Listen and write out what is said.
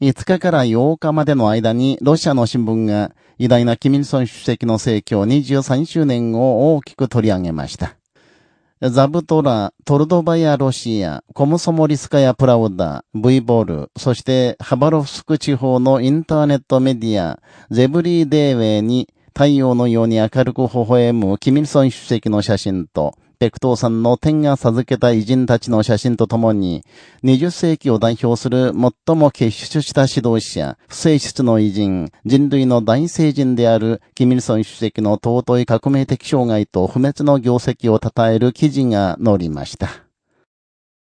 5日から8日までの間にロシアの新聞が偉大なキミルソン主席の成長23周年を大きく取り上げました。ザブトラ、トルドバヤロシア、コムソモリスカヤプラウダ、ブイボール、そしてハバロフスク地方のインターネットメディア、ゼブリーデーウェイに太陽のように明るく微笑むキミルソン主席の写真と、ペクトーさんの天が授けた偉人たちの写真とともに、20世紀を代表する最も結出した指導者、不正室の偉人、人類の大聖人である、キミルソン主席の尊い革命的障害と不滅の業績を称える記事が載りました。